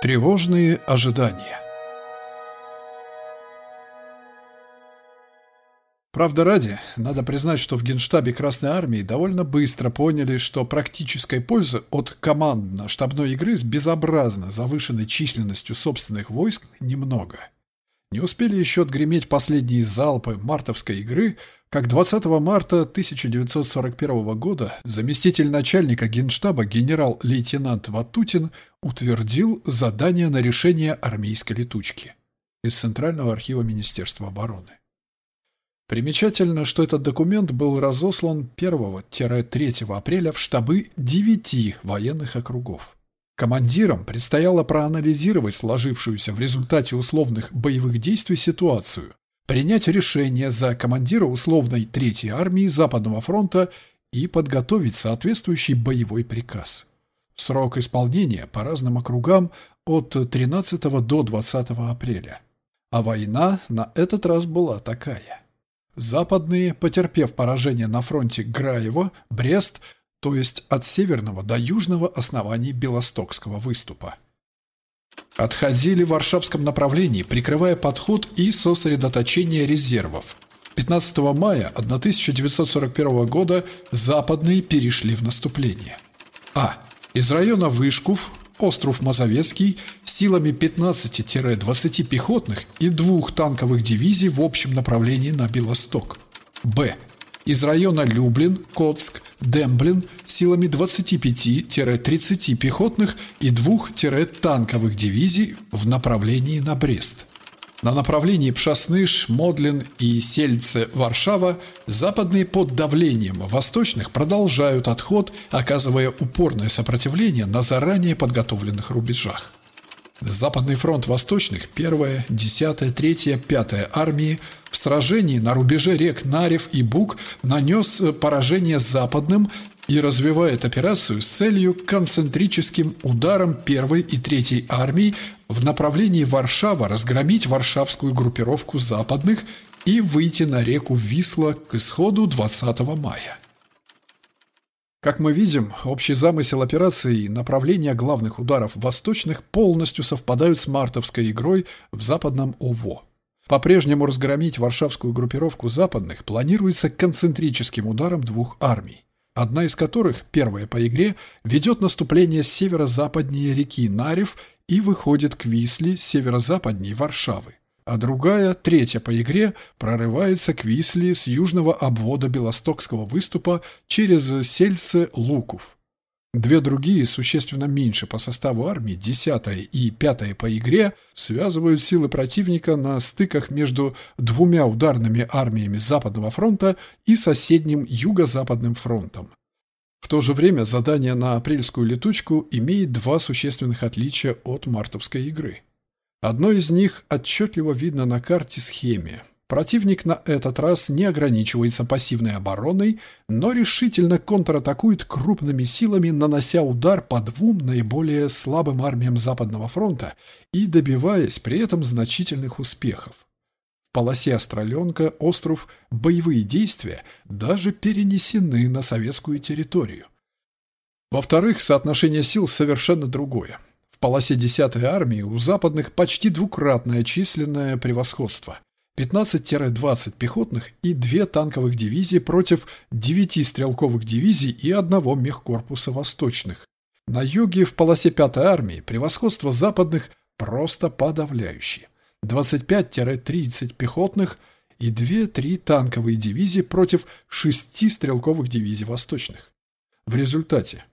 Тревожные ожидания Правда ради, надо признать, что в Генштабе Красной Армии довольно быстро поняли, что практической пользы от командно-штабной игры с безобразно завышенной численностью собственных войск немного. Не успели еще отгреметь последние залпы мартовской игры, как 20 марта 1941 года заместитель начальника Генштаба генерал-лейтенант Ватутин утвердил задание на решение армейской летучки из Центрального архива Министерства обороны. Примечательно, что этот документ был разослан 1-3 апреля в штабы девяти военных округов. Командирам предстояло проанализировать сложившуюся в результате условных боевых действий ситуацию, принять решение за командира условной Третьей армии Западного фронта и подготовить соответствующий боевой приказ. Срок исполнения по разным округам от 13 до 20 апреля. А война на этот раз была такая. Западные, потерпев поражение на фронте Граево, Брест – то есть от северного до южного оснований Белостокского выступа. Отходили в Варшавском направлении, прикрывая подход и сосредоточение резервов. 15 мая 1941 года западные перешли в наступление. А. Из района Вышков, остров Мазовецкий, силами 15-20 пехотных и двух танковых дивизий в общем направлении на Белосток. Б из района Люблин, Коцк, Демблин силами 25-30 пехотных и 2-танковых дивизий в направлении на Брест. На направлении Пшасныш, Модлин и Сельце-Варшава западные под давлением восточных продолжают отход, оказывая упорное сопротивление на заранее подготовленных рубежах. Западный фронт Восточных, 1-я, 10-я, 3-я, 5-я армии в сражении на рубеже рек Нарев и Буг нанес поражение западным и развивает операцию с целью концентрическим ударом 1-й и 3-й армий в направлении Варшава разгромить варшавскую группировку западных и выйти на реку Висла к исходу 20 мая. Как мы видим, общий замысел операции и направление главных ударов восточных полностью совпадают с мартовской игрой в западном ОВО. По-прежнему разгромить варшавскую группировку западных планируется концентрическим ударом двух армий, одна из которых, первая по игре, ведет наступление северо-западнее реки Нарев и выходит к Висле северо-западней Варшавы а другая, третья по игре, прорывается к Висле с южного обвода Белостокского выступа через сельце Луков. Две другие, существенно меньше по составу армии, десятая и пятая по игре, связывают силы противника на стыках между двумя ударными армиями Западного фронта и соседним Юго-Западным фронтом. В то же время задание на апрельскую летучку имеет два существенных отличия от мартовской игры – Одно из них отчетливо видно на карте-схеме. Противник на этот раз не ограничивается пассивной обороной, но решительно контратакует крупными силами, нанося удар по двум наиболее слабым армиям Западного фронта и добиваясь при этом значительных успехов. В полосе Остроленка, остров, боевые действия даже перенесены на советскую территорию. Во-вторых, соотношение сил совершенно другое. В полосе 10-й армии у западных почти двукратное численное превосходство. 15-20 пехотных и 2 танковых дивизии против 9 стрелковых дивизий и одного мехкорпуса восточных. На юге в полосе 5-й армии превосходство западных просто подавляющее. 25-30 пехотных и 2-3 танковые дивизии против 6 стрелковых дивизий восточных. В результате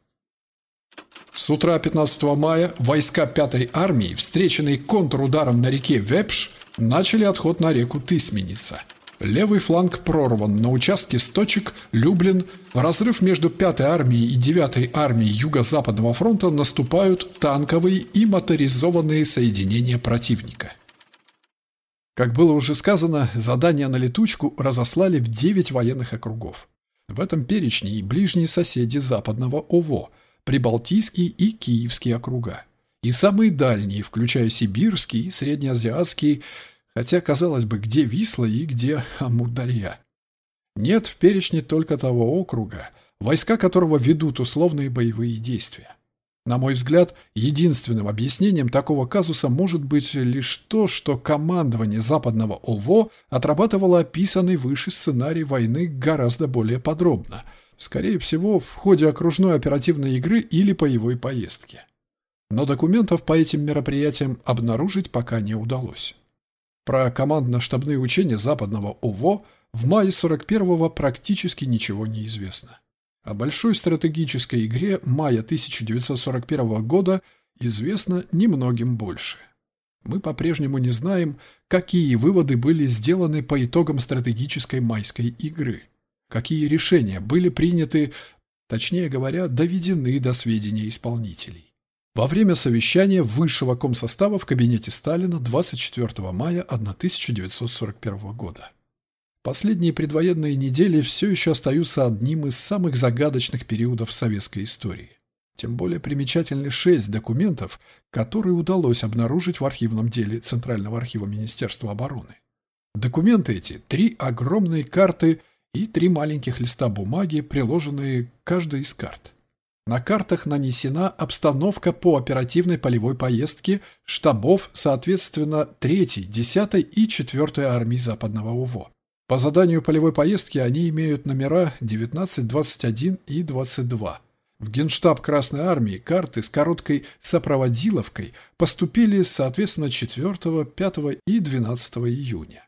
с утра 15 мая войска 5-й армии, встреченные контрударом на реке Вепш, начали отход на реку Тысменица. Левый фланг прорван на участке Сточек, Люблин. Разрыв между 5-й армией и 9-й армией Юго-Западного фронта наступают танковые и моторизованные соединения противника. Как было уже сказано, задание на летучку разослали в 9 военных округов. В этом перечне и ближние соседи Западного ОВО – Прибалтийские и Киевские округа. И самые дальние, включая Сибирский и Среднеазиатский, хотя, казалось бы, где Висла и где Амударья. Нет в перечне только того округа, войска которого ведут условные боевые действия. На мой взгляд, единственным объяснением такого казуса может быть лишь то, что командование Западного ОВО отрабатывало описанный выше сценарий войны гораздо более подробно, скорее всего, в ходе окружной оперативной игры или боевой поездки. Но документов по этим мероприятиям обнаружить пока не удалось. Про командно-штабные учения Западного ОВО в мае 41-го практически ничего не известно. О большой стратегической игре мая 1941 года известно немногим больше. Мы по-прежнему не знаем, какие выводы были сделаны по итогам стратегической майской игры, какие решения были приняты, точнее говоря, доведены до сведения исполнителей. Во время совещания высшего комсостава в кабинете Сталина 24 мая 1941 года. Последние предвоенные недели все еще остаются одним из самых загадочных периодов советской истории. Тем более примечательны шесть документов, которые удалось обнаружить в архивном деле Центрального архива Министерства обороны. Документы эти – три огромные карты и три маленьких листа бумаги, приложенные к каждой из карт. На картах нанесена обстановка по оперативной полевой поездке штабов, соответственно, 3-й, 10-й и 4-й армии Западного УВО. По заданию полевой поездки они имеют номера 19, 21 и 22. В Генштаб Красной Армии карты с короткой сопроводиловкой поступили, соответственно, 4, 5 и 12 июня.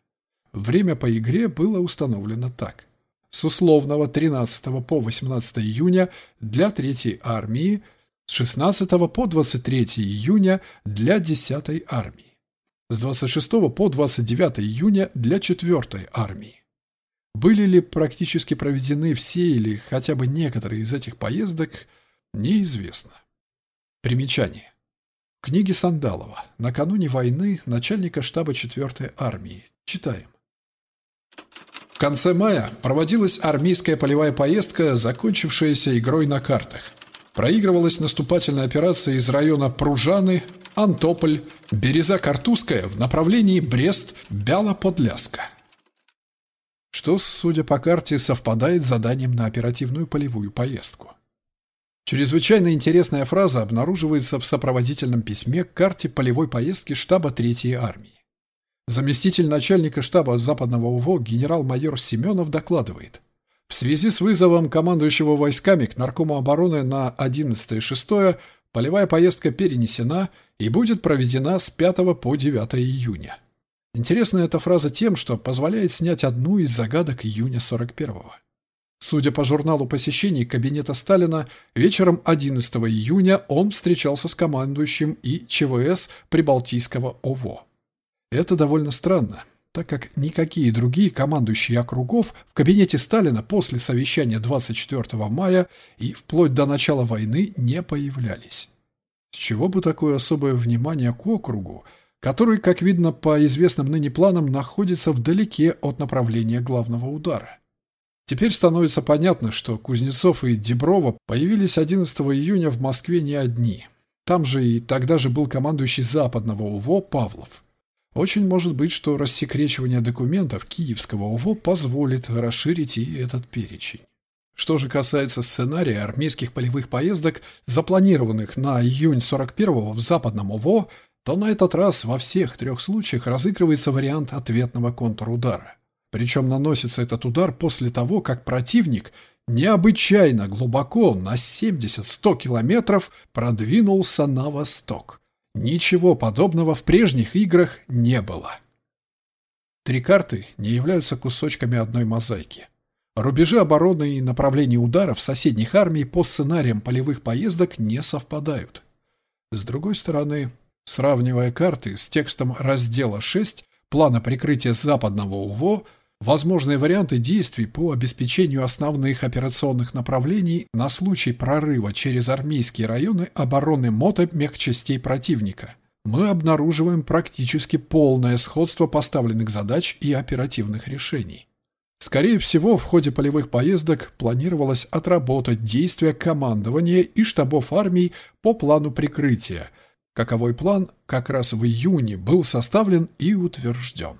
Время по игре было установлено так. С условного 13 по 18 июня для 3 армии, с 16 по 23 июня для 10 армии с 26 по 29 июня для 4 армии. Были ли практически проведены все или хотя бы некоторые из этих поездок, неизвестно. Примечание. Книги Сандалова. Накануне войны начальника штаба 4 армии. Читаем. В конце мая проводилась армейская полевая поездка, закончившаяся игрой на картах. Проигрывалась наступательная операция из района Пружаны, Антополь, Береза-Картузская в направлении Брест-Бяло-Подляска. Что, судя по карте, совпадает с заданием на оперативную полевую поездку. Чрезвычайно интересная фраза обнаруживается в сопроводительном письме к карте полевой поездки штаба Третьей армии. Заместитель начальника штаба Западного УВО генерал-майор Семенов докладывает – в связи с вызовом командующего войсками к Наркому обороны на 11 и 6 полевая поездка перенесена и будет проведена с 5 по 9 июня. Интересна эта фраза тем, что позволяет снять одну из загадок июня 41-го. Судя по журналу посещений кабинета Сталина, вечером 11 июня он встречался с командующим и ЧВС Прибалтийского ОВО. Это довольно странно так как никакие другие командующие округов в кабинете Сталина после совещания 24 мая и вплоть до начала войны не появлялись. С чего бы такое особое внимание к округу, который, как видно по известным ныне планам, находится вдалеке от направления главного удара? Теперь становится понятно, что Кузнецов и Деброва появились 11 июня в Москве не одни. Там же и тогда же был командующий Западного УВО Павлов. Очень может быть, что рассекречивание документов Киевского УВО позволит расширить и этот перечень. Что же касается сценария армейских полевых поездок, запланированных на июнь 41-го в Западном УВО, то на этот раз во всех трех случаях разыгрывается вариант ответного контрудара. Причем наносится этот удар после того, как противник необычайно глубоко на 70-100 километров продвинулся на восток – Ничего подобного в прежних играх не было. Три карты не являются кусочками одной мозаики. Рубежи обороны и направления ударов соседних армий по сценариям полевых поездок не совпадают. С другой стороны, сравнивая карты с текстом раздела 6 плана прикрытия западного УВО, возможные варианты действий по обеспечению основных операционных направлений на случай прорыва через армейские районы обороны мотомехчастей противника. Мы обнаруживаем практически полное сходство поставленных задач и оперативных решений. Скорее всего, в ходе полевых поездок планировалось отработать действия командования и штабов армий по плану прикрытия. Каковой план как раз в июне был составлен и утвержден.